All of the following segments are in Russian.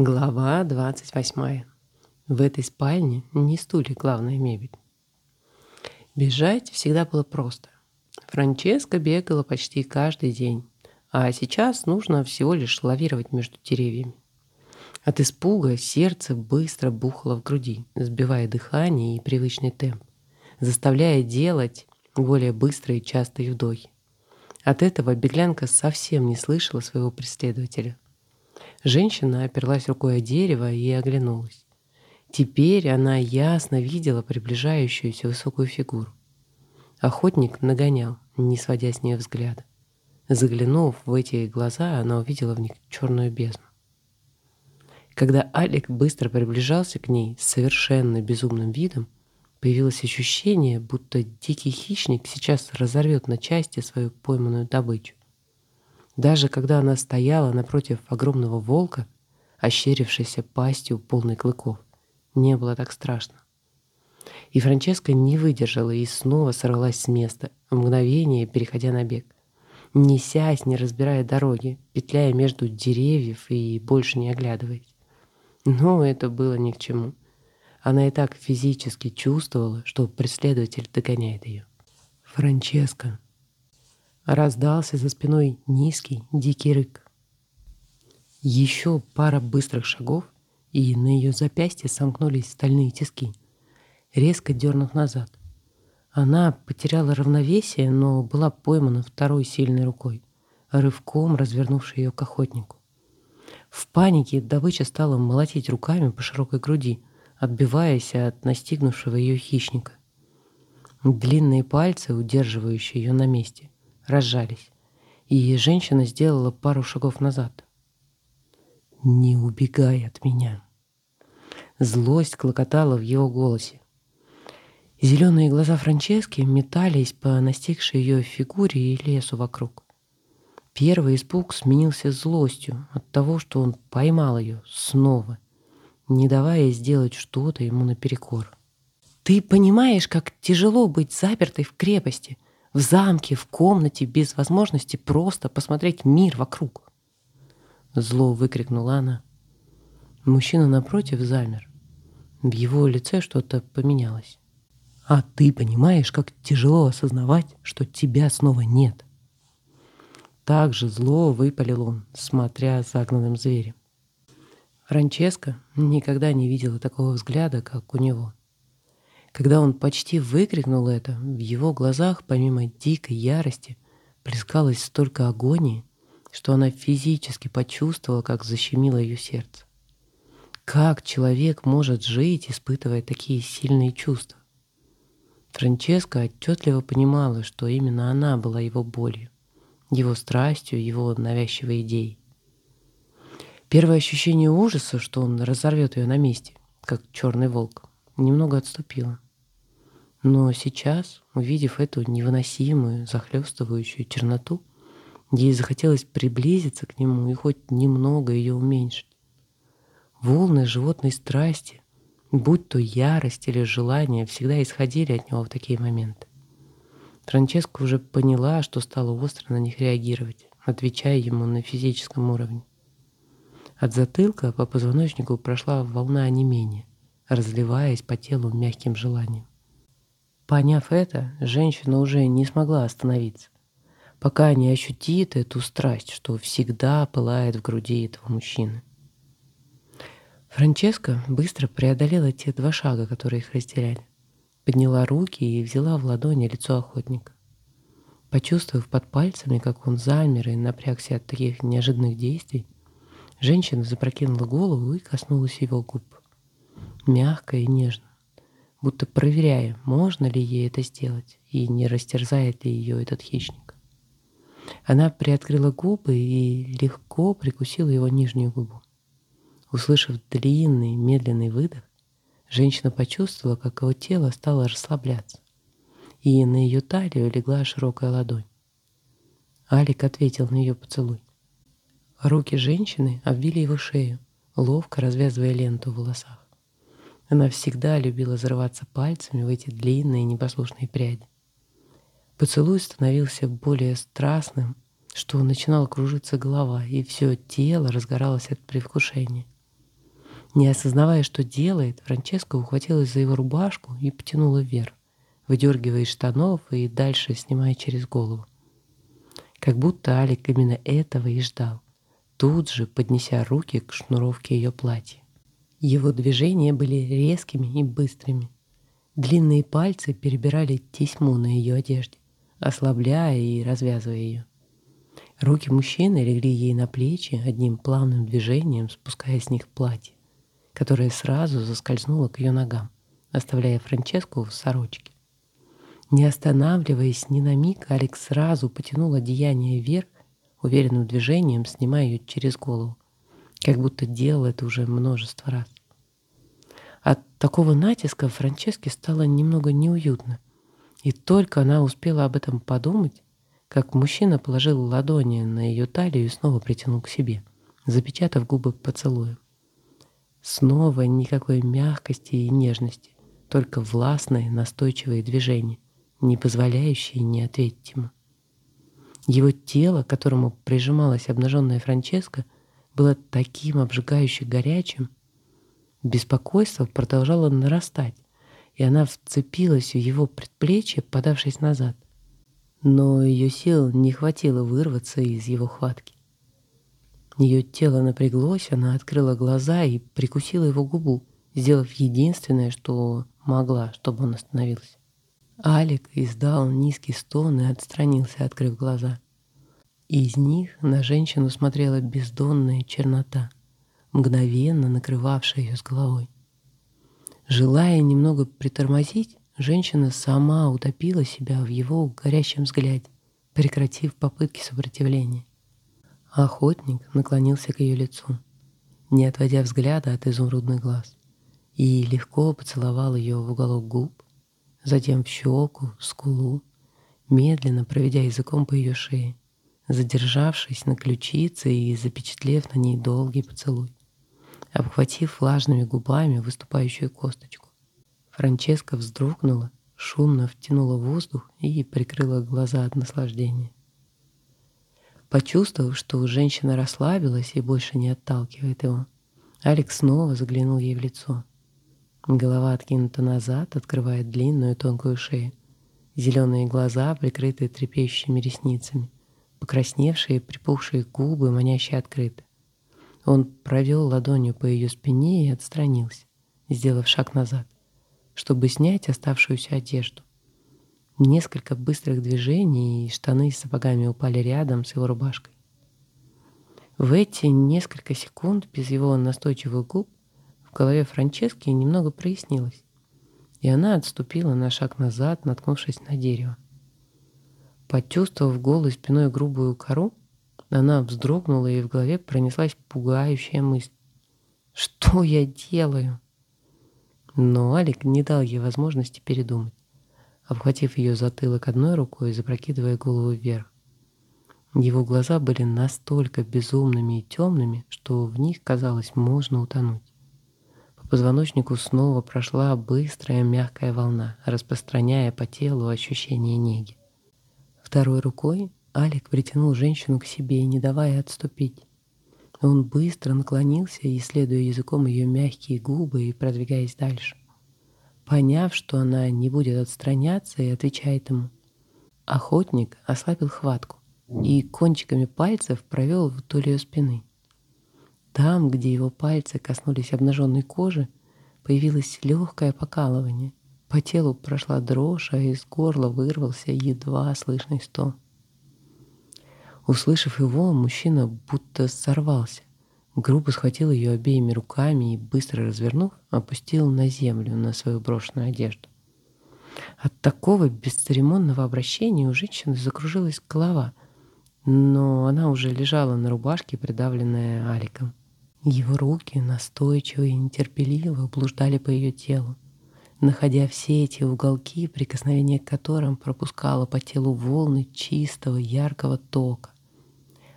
Глава 28. В этой спальне не стулья главная мебель. Бежать всегда было просто. Франческа бегала почти каждый день, а сейчас нужно всего лишь лавировать между деревьями. От испуга сердце быстро бухало в груди, сбивая дыхание и привычный темп, заставляя делать более быстрые и частые вдохи. От этого беглянка совсем не слышала своего преследователя – Женщина оперлась рукой о дерево и оглянулась. Теперь она ясно видела приближающуюся высокую фигуру. Охотник нагонял, не сводя с нее взгляда. Заглянув в эти глаза, она увидела в них черную бездну. Когда Алик быстро приближался к ней с совершенно безумным видом, появилось ощущение, будто дикий хищник сейчас разорвет на части свою пойманную добычу. Даже когда она стояла напротив огромного волка, ощерившейся пастью полной клыков, не было так страшно. И Франческа не выдержала и снова сорвалась с места, мгновение переходя на бег. Несясь, не разбирая дороги, петляя между деревьев и больше не оглядываясь. Но это было ни к чему. Она и так физически чувствовала, что преследователь догоняет ее. «Франческа», Раздался за спиной низкий дикий рык. Еще пара быстрых шагов, и на ее запястье сомкнулись стальные тиски, резко дернув назад. Она потеряла равновесие, но была поймана второй сильной рукой, рывком развернувшей ее к охотнику. В панике добыча стала молотить руками по широкой груди, отбиваясь от настигнувшего ее хищника. Длинные пальцы, удерживающие ее на месте, разжались, и женщина сделала пару шагов назад. «Не убегай от меня!» Злость клокотала в его голосе. Зеленые глаза Франчески метались по настигшей ее фигуре и лесу вокруг. Первый испуг сменился злостью от того, что он поймал ее снова, не давая сделать что-то ему наперекор. «Ты понимаешь, как тяжело быть запертой в крепости?» В замке, в комнате, без возможности просто посмотреть мир вокруг. Зло выкрикнула она. Мужчина напротив замер. В его лице что-то поменялось. А ты понимаешь, как тяжело осознавать, что тебя снова нет. Так же зло выпалил он, смотря загнанным зверем. Франческа никогда не видела такого взгляда, как у него. Когда он почти выкрикнул это, в его глазах, помимо дикой ярости, плескалось столько агонии, что она физически почувствовала, как защемило ее сердце. Как человек может жить, испытывая такие сильные чувства? Франческа отчетливо понимала, что именно она была его болью, его страстью, его навязчивой идеей. Первое ощущение ужаса, что он разорвет ее на месте, как черный волк, немного отступило. Но сейчас, увидев эту невыносимую, захлестывающую черноту, ей захотелось приблизиться к нему и хоть немного ее уменьшить. Волны животной страсти, будь то ярость или желание, всегда исходили от него в такие моменты. Франческа уже поняла, что стала остро на них реагировать, отвечая ему на физическом уровне. От затылка по позвоночнику прошла волна онемения, разливаясь по телу мягким желанием. Поняв это, женщина уже не смогла остановиться, пока не ощутит эту страсть, что всегда пылает в груди этого мужчины. Франческа быстро преодолела те два шага, которые их разделяли. Подняла руки и взяла в ладони лицо охотника. Почувствовав под пальцами, как он замер и напрягся от таких неожиданных действий, женщина запрокинула голову и коснулась его губ. Мягко и нежно будто проверяя, можно ли ей это сделать и не растерзает ли ее этот хищник. Она приоткрыла губы и легко прикусила его нижнюю губу. Услышав длинный, медленный выдох, женщина почувствовала, как его тело стало расслабляться, и на ее талию легла широкая ладонь. Алик ответил на ее поцелуй. Руки женщины обвили его шею, ловко развязывая ленту в волосах. Она всегда любила зарываться пальцами в эти длинные непослушные пряди. Поцелуй становился более страстным, что начинала кружиться голова, и все тело разгоралось от предвкушения. Не осознавая, что делает, Франческа ухватилась за его рубашку и потянула вверх, выдергивая из штанов и дальше снимая через голову. Как будто Алик именно этого и ждал, тут же поднеся руки к шнуровке ее платья. Его движения были резкими и быстрыми. Длинные пальцы перебирали тесьму на ее одежде, ослабляя и развязывая ее. Руки мужчины легли ей на плечи одним плавным движением, спуская с них платье, которое сразу заскользнуло к ее ногам, оставляя Франческу в сорочке. Не останавливаясь ни на миг, Алекс сразу потянул одеяние вверх, уверенным движением снимая ее через голову, как будто делал это уже множество раз. От такого натиска Франческе стало немного неуютно, и только она успела об этом подумать, как мужчина положил ладони на ее талию и снова притянул к себе, запечатав губы поцелуем. Снова никакой мягкости и нежности, только властные, настойчивые движения, не позволяющие не ответить ему. Его тело, к которому прижималась обнаженная Франческа, было таким обжигающе горячим. Беспокойство продолжало нарастать, и она вцепилась в его предплечье, подавшись назад но ее сил не хватило вырваться из его хватки. Ее тело напряглось, она открыла глаза и прикусила его губу, сделав единственное, что могла, чтобы он остановился. Алик издал низкий стон и отстранился, открыв глаза. Из них на женщину смотрела бездонная чернота, мгновенно накрывавшая ее с головой. Желая немного притормозить, Женщина сама утопила себя в его горящем взгляде, прекратив попытки сопротивления. Охотник наклонился к ее лицу, не отводя взгляда от изумрудных глаз, и легко поцеловал ее в уголок губ, затем в щеку, в скулу, медленно проведя языком по ее шее, задержавшись на ключице и запечатлев на ней долгий поцелуй, обхватив влажными губами выступающую косточку. Франческа вздрогнула, шумно втянула воздух и прикрыла глаза от наслаждения. Почувствовав, что женщина расслабилась и больше не отталкивает его, Алекс снова заглянул ей в лицо. Голова откинута назад, открывая длинную тонкую шею. Зеленые глаза, прикрытые трепещущими ресницами. Покрасневшие, припухшие губы, манящие открыты. Он провел ладонью по ее спине и отстранился, сделав шаг назад чтобы снять оставшуюся одежду. Несколько быстрых движений, и штаны с сапогами упали рядом с его рубашкой. В эти несколько секунд без его настойчивых губ в голове Франчески немного прояснилось, и она отступила на шаг назад, наткнувшись на дерево. Почувствовав голой спиной грубую кору, она вздрогнула, и в голове пронеслась пугающая мысль. «Что я делаю?» Но Алик не дал ей возможности передумать, обхватив ее затылок одной рукой и запрокидывая голову вверх. Его глаза были настолько безумными и темными, что в них, казалось, можно утонуть. По позвоночнику снова прошла быстрая мягкая волна, распространяя по телу ощущение неги. Второй рукой Алик притянул женщину к себе, не давая отступить. Он быстро наклонился, исследуя языком ее мягкие губы и продвигаясь дальше. Поняв, что она не будет отстраняться, и отвечает ему. Охотник ослабил хватку и кончиками пальцев провел вдоль ее спины. Там, где его пальцы коснулись обнаженной кожи, появилось легкое покалывание. По телу прошла дрожь, а из горла вырвался едва слышный стон. Услышав его, мужчина будто сорвался. Грубо схватил ее обеими руками и, быстро развернув, опустил на землю на свою брошенную одежду. От такого бесцеремонного обращения у женщины закружилась голова, но она уже лежала на рубашке, придавленная Аликом. Его руки настойчиво и нетерпеливо блуждали по ее телу, находя все эти уголки, прикосновения к которым пропускало по телу волны чистого яркого тока.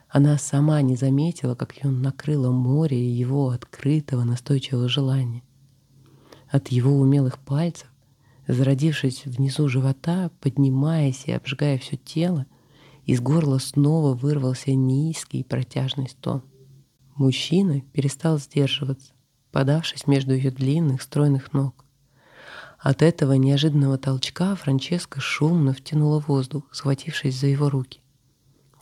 Она сама не заметила, как ее накрыло море его открытого настойчивого желания. От его умелых пальцев, зародившись внизу живота, поднимаясь и обжигая все тело, из горла снова вырвался низкий протяжный стон. Мужчина перестал сдерживаться, подавшись между ее длинных стройных ног. От этого неожиданного толчка Франческа шумно втянула воздух, схватившись за его руки.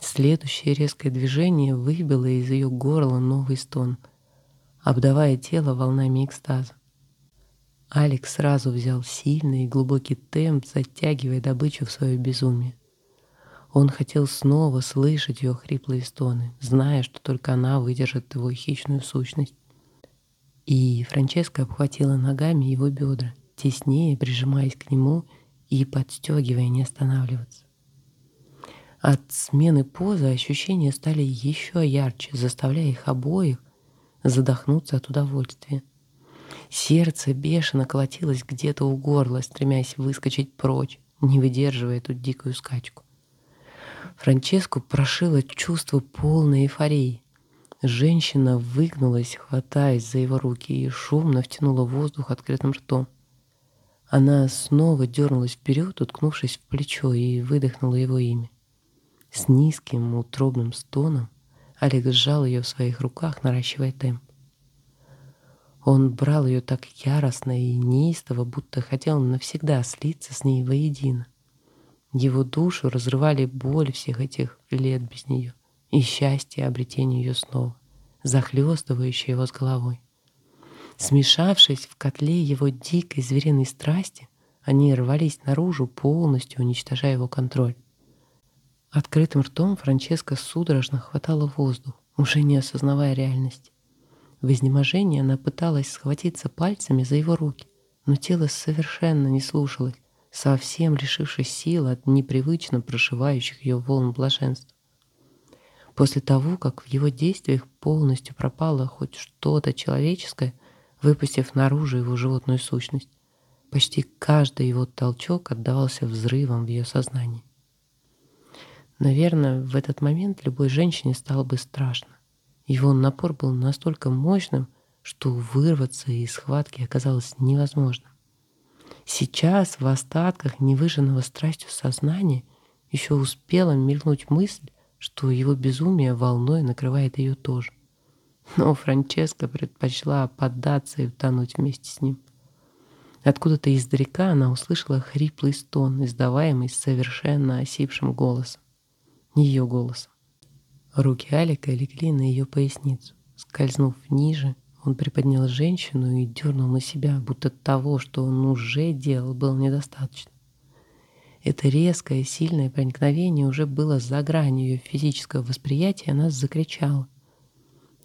Следующее резкое движение выбило из ее горла новый стон, обдавая тело волнами экстаза. Алекс сразу взял сильный и глубокий темп, затягивая добычу в свое безумие. Он хотел снова слышать ее хриплые стоны, зная, что только она выдержит его хищную сущность. И Франческа обхватила ногами его бедра, теснее прижимаясь к нему и подстегивая не останавливаться. От смены позы ощущения стали еще ярче, заставляя их обоих задохнуться от удовольствия. Сердце бешено колотилось где-то у горла, стремясь выскочить прочь, не выдерживая эту дикую скачку. Франческу прошило чувство полной эйфории. Женщина выгнулась, хватаясь за его руки, и шумно втянула воздух открытым ртом. Она снова дернулась вперед, уткнувшись в плечо, и выдохнула его имя. С низким утробным стоном Олег сжал ее в своих руках, наращивая темп. Он брал ее так яростно и неистово, будто хотел навсегда слиться с ней воедино. Его душу разрывали боль всех этих лет без нее и счастье обретения ее снова, захлестывающее его с головой. Смешавшись в котле его дикой звериной страсти, они рвались наружу, полностью уничтожая его контроль. Открытым ртом Франческа судорожно хватала воздух, уже не осознавая реальности. В изнеможении она пыталась схватиться пальцами за его руки, но тело совершенно не слушалось, совсем лишившись сил от непривычно прошивающих ее волн блаженства. После того, как в его действиях полностью пропало хоть что-то человеческое, выпустив наружу его животную сущность, почти каждый его толчок отдавался взрывом в ее сознании. Наверное, в этот момент любой женщине стало бы страшно. Его напор был настолько мощным, что вырваться из схватки оказалось невозможно. Сейчас в остатках невыжженного страстью сознания еще успела мелькнуть мысль, что его безумие волной накрывает ее тоже. Но Франческа предпочла поддаться и утонуть вместе с ним. Откуда-то издалека она услышала хриплый стон, издаваемый совершенно осипшим голосом. Ее голосом. Руки Алика легли на ее поясницу. Скользнув ниже, он приподнял женщину и дернул на себя, будто того, что он уже делал, было недостаточно. Это резкое, сильное проникновение уже было за гранью ее физического восприятия, она закричала.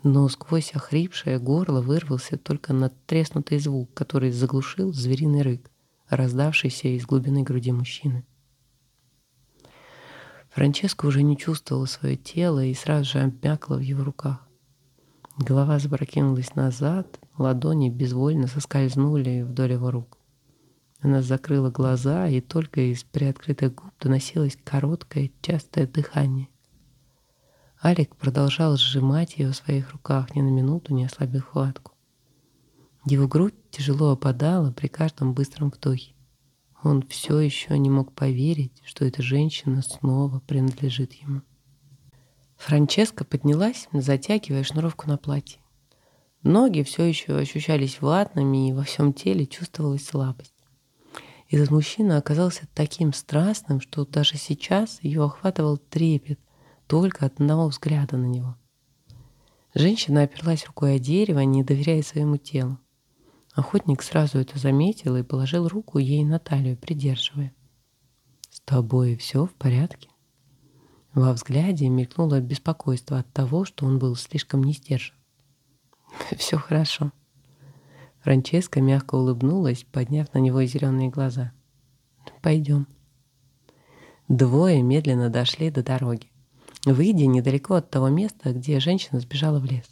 Но сквозь охрипшее горло вырвался только надтреснутый звук, который заглушил звериный рык, раздавшийся из глубины груди мужчины. Франческа уже не чувствовала свое тело и сразу же обмякла в его руках. Голова запрокинулась назад, ладони безвольно соскользнули вдоль его рук. Она закрыла глаза, и только из приоткрытых губ доносилось короткое, частое дыхание. Алик продолжал сжимать ее в своих руках, ни на минуту не ослабил хватку. Его грудь тяжело опадала при каждом быстром вдохе. Он все еще не мог поверить, что эта женщина снова принадлежит ему. Франческа поднялась, затягивая шнуровку на платье. Ноги все еще ощущались ватными, и во всем теле чувствовалась слабость. Этот мужчина оказался таким страстным, что даже сейчас ее охватывал трепет только от одного взгляда на него. Женщина оперлась рукой о дерево, не доверяя своему телу. Охотник сразу это заметил и положил руку ей на талию, придерживая. «С тобой все в порядке?» Во взгляде мелькнуло беспокойство от того, что он был слишком не сдержан. «Все хорошо». Франческа мягко улыбнулась, подняв на него зеленые глаза. «Пойдем». Двое медленно дошли до дороги, выйдя недалеко от того места, где женщина сбежала в лес.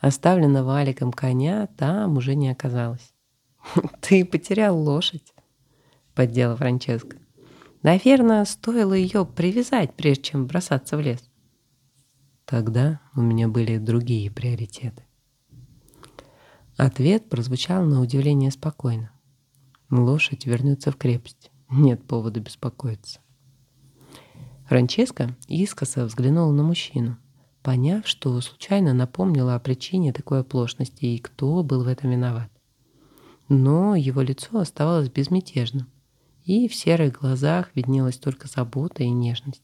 Оставленного Аликом коня там уже не оказалось. «Ты потерял лошадь», — поддела Франческа. «Наверное, стоило ее привязать, прежде чем бросаться в лес». Тогда у меня были другие приоритеты. Ответ прозвучал на удивление спокойно. Лошадь вернется в крепость. Нет повода беспокоиться. Франческа искоса взглянула на мужчину, поняв, что случайно напомнила о причине такой оплошности и кто был в этом виноват. Но его лицо оставалось безмятежным, и в серых глазах виднелась только забота и нежность.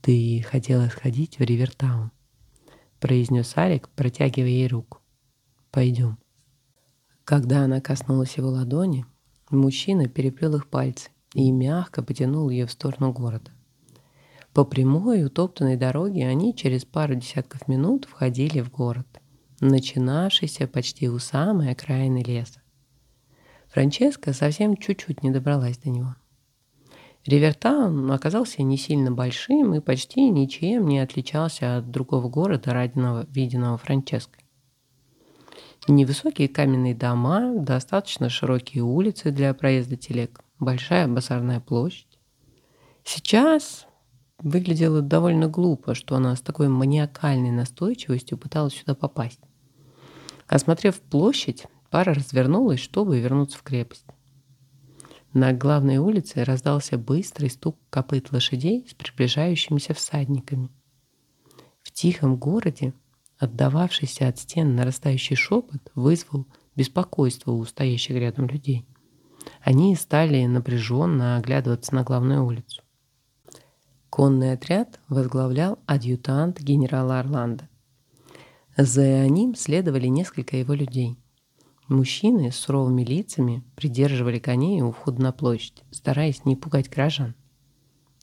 «Ты хотела сходить в Ривертаун», — произнес Алик, протягивая ей руку. «Пойдем». Когда она коснулась его ладони, мужчина переплел их пальцы и мягко потянул ее в сторону города. По прямой утоптанной дороге они через пару десятков минут входили в город, начинавшийся почти у самой окраины леса. Франческа совсем чуть-чуть не добралась до него. Ривертаун оказался не сильно большим и почти ничем не отличался от другого города, родного, виденного Франческой. Невысокие каменные дома, достаточно широкие улицы для проезда телег, большая базарная площадь. Сейчас выглядело довольно глупо, что она с такой маниакальной настойчивостью пыталась сюда попасть. Осмотрев площадь, пара развернулась, чтобы вернуться в крепость. На главной улице раздался быстрый стук копыт лошадей с приближающимися всадниками. В тихом городе, отдававшийся от стен нарастающий шепот, вызвал беспокойство у стоящих рядом людей. Они стали напряженно оглядываться на главную улицу. Конный отряд возглавлял адъютант генерала Орландо. За ним следовали несколько его людей. Мужчины с суровыми лицами придерживали коней у входа на площадь, стараясь не пугать горожан.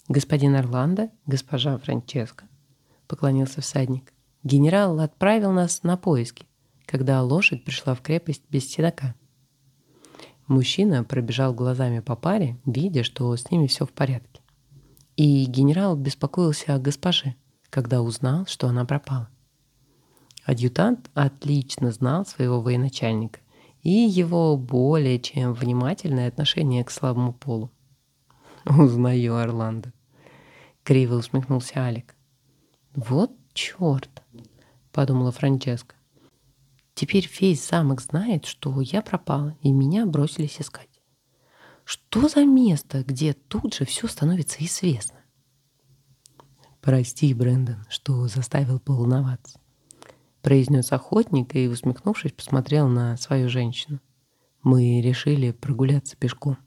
«Господин Орландо, госпожа Франческо», — поклонился всадник, — «генерал отправил нас на поиски, когда лошадь пришла в крепость без седока». Мужчина пробежал глазами по паре, видя, что с ними все в порядке. И генерал беспокоился о госпоже, когда узнал, что она пропала. Адъютант отлично знал своего военачальника и его более чем внимательное отношение к слабому полу. «Узнаю Орландо», — криво усмехнулся Алик. «Вот черт», — подумала Франческа. «Теперь весь замок знает, что я пропала, и меня бросились искать. Что за место, где тут же все становится известно?» «Прости, Брэндон, что заставил поволноваться произнес охотник и, усмехнувшись, посмотрел на свою женщину. Мы решили прогуляться пешком.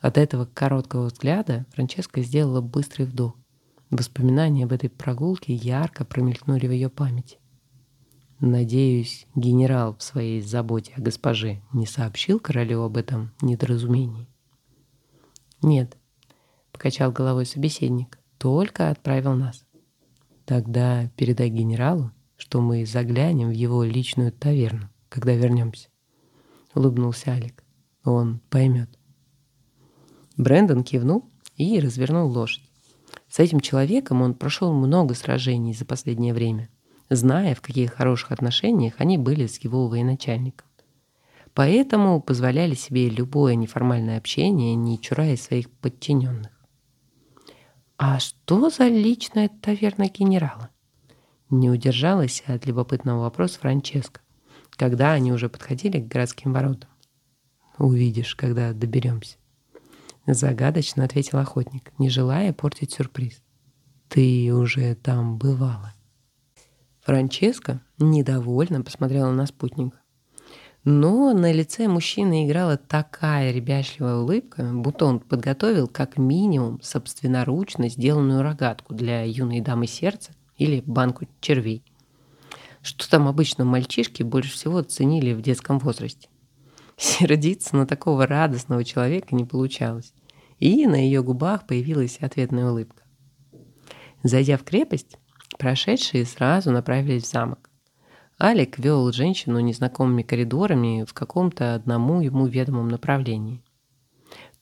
От этого короткого взгляда Франческа сделала быстрый вдох. Воспоминания об этой прогулке ярко промелькнули в ее памяти. Надеюсь, генерал в своей заботе о госпоже не сообщил королю об этом недоразумении. Нет, покачал головой собеседник, только отправил нас. Тогда передай генералу, что мы заглянем в его личную таверну, когда вернемся. Улыбнулся Алик. Он поймет. Брэндон кивнул и развернул лошадь. С этим человеком он прошел много сражений за последнее время, зная, в каких хороших отношениях они были с его военачальником. Поэтому позволяли себе любое неформальное общение, не чурая своих подчиненных. «А что за личная таверна генерала?» Не удержалась от любопытного вопроса Франческо, когда они уже подходили к городским воротам. «Увидишь, когда доберемся». Загадочно ответил охотник, не желая портить сюрприз. «Ты уже там бывала». Франческа недовольно посмотрела на спутника. Но на лице мужчины играла такая ребячливая улыбка, будто он подготовил как минимум собственноручно сделанную рогатку для юной дамы сердца или банку червей. Что там обычно мальчишки больше всего ценили в детском возрасте. Сердиться на такого радостного человека не получалось, и на ее губах появилась ответная улыбка. Зайдя в крепость, прошедшие сразу направились в замок. Алик вел женщину незнакомыми коридорами в каком-то одному ему ведомом направлении.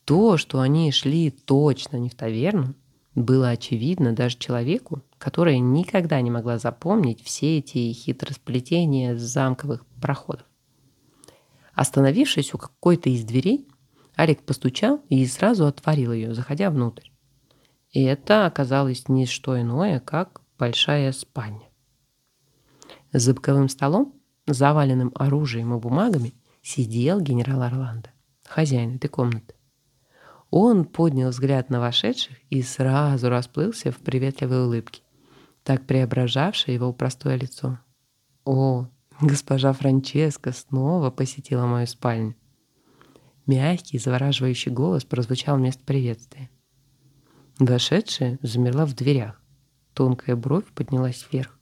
То, что они шли точно не в таверну, было очевидно даже человеку, которая никогда не могла запомнить все эти хитросплетения замковых проходов. Остановившись у какой-то из дверей, Алик постучал и сразу отворил ее, заходя внутрь. И это оказалось не что иное, как большая спальня. За боковым столом, заваленным оружием и бумагами, сидел генерал Орландо, хозяин этой комнаты. Он поднял взгляд на вошедших и сразу расплылся в приветливой улыбке так преображавшее его простое лицо. «О, госпожа Франческа снова посетила мою спальню». Мягкий, завораживающий голос прозвучал вместо приветствия. Вошедшая замерла в дверях. Тонкая бровь поднялась вверх.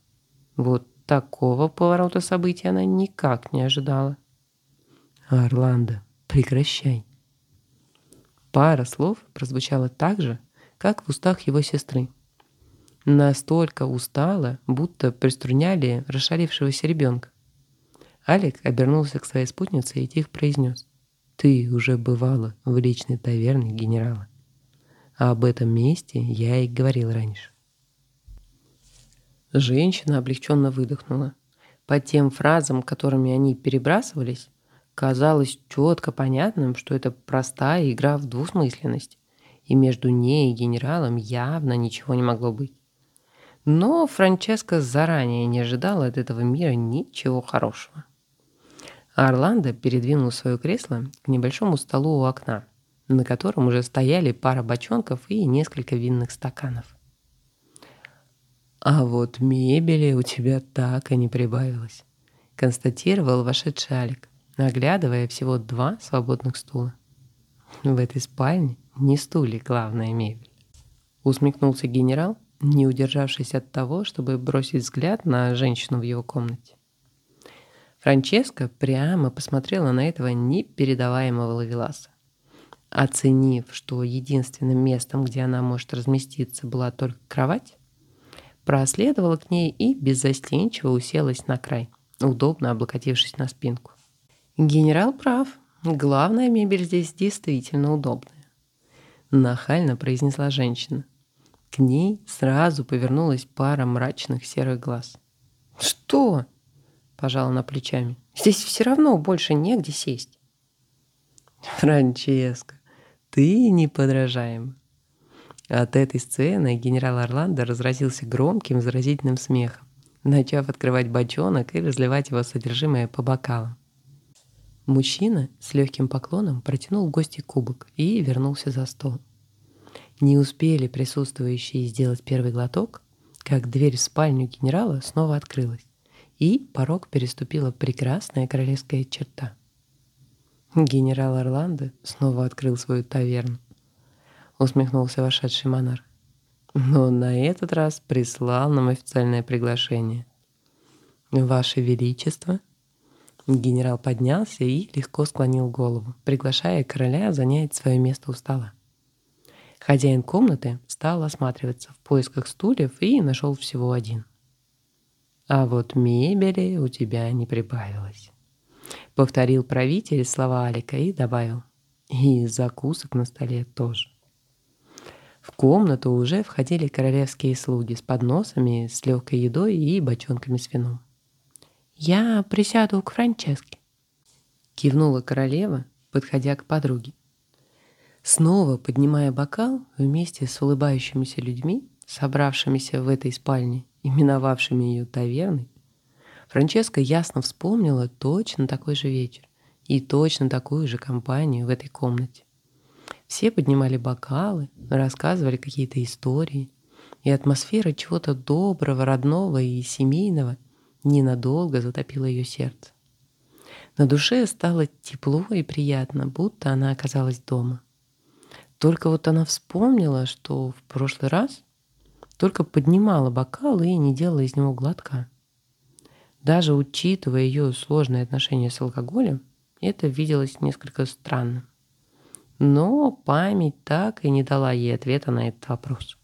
Вот такого поворота событий она никак не ожидала. «Орландо, прекращай!» Пара слов прозвучала так же, как в устах его сестры. Настолько устала, будто приструняли расшалившегося ребенка. Алик обернулся к своей спутнице и тихо произнес. «Ты уже бывала в личной таверне генерала. А об этом месте я и говорил раньше». Женщина облегченно выдохнула. По тем фразам, которыми они перебрасывались, казалось четко понятным, что это простая игра в двусмысленность, и между ней и генералом явно ничего не могло быть. Но Франческа заранее не ожидала от этого мира ничего хорошего. Орландо передвинул свое кресло к небольшому столу у окна, на котором уже стояли пара бочонков и несколько винных стаканов. «А вот мебели у тебя так и не прибавилось», — констатировал вошедший Алик, оглядывая всего два свободных стула. «В этой спальне не стулья главная мебель», — усмехнулся генерал, не удержавшись от того, чтобы бросить взгляд на женщину в его комнате. Франческа прямо посмотрела на этого непередаваемого лавеласа. Оценив, что единственным местом, где она может разместиться, была только кровать, проследовала к ней и беззастенчиво уселась на край, удобно облокотившись на спинку. Генерал прав. Главная мебель здесь действительно удобная. Нахально произнесла женщина. К ней сразу повернулась пара мрачных серых глаз. «Что?» – пожала она плечами. «Здесь все равно больше негде сесть». «Франческо, ты неподражаема. От этой сцены генерал Орландо разразился громким заразительным смехом, начав открывать бочонок и разливать его содержимое по бокалам. Мужчина с легким поклоном протянул гости кубок и вернулся за стол. Не успели присутствующие сделать первый глоток, как дверь в спальню генерала снова открылась, и порог переступила прекрасная королевская черта. Генерал Орландо снова открыл свою таверну усмехнулся вошедший монарх. Но на этот раз прислал нам официальное приглашение. Ваше Величество. Генерал поднялся и легко склонил голову, приглашая короля занять свое место у стола. Хозяин комнаты стал осматриваться в поисках стульев и нашел всего один. А вот мебели у тебя не прибавилось. Повторил правитель слова Алика и добавил. И закусок на столе тоже. В комнату уже входили королевские слуги с подносами, с легкой едой и бочонками с вином. «Я присяду к Франческе», — кивнула королева, подходя к подруге. Снова поднимая бокал вместе с улыбающимися людьми, собравшимися в этой спальне, именовавшими ее таверной, Франческа ясно вспомнила точно такой же вечер и точно такую же компанию в этой комнате. Все поднимали бокалы, рассказывали какие-то истории, и атмосфера чего-то доброго, родного и семейного ненадолго затопила ее сердце. На душе стало тепло и приятно, будто она оказалась дома. Только вот она вспомнила, что в прошлый раз только поднимала бокал и не делала из него глотка. Даже учитывая ее сложные отношения с алкоголем, это виделось несколько странным. Но память так и не дала ей ответа на этот вопрос.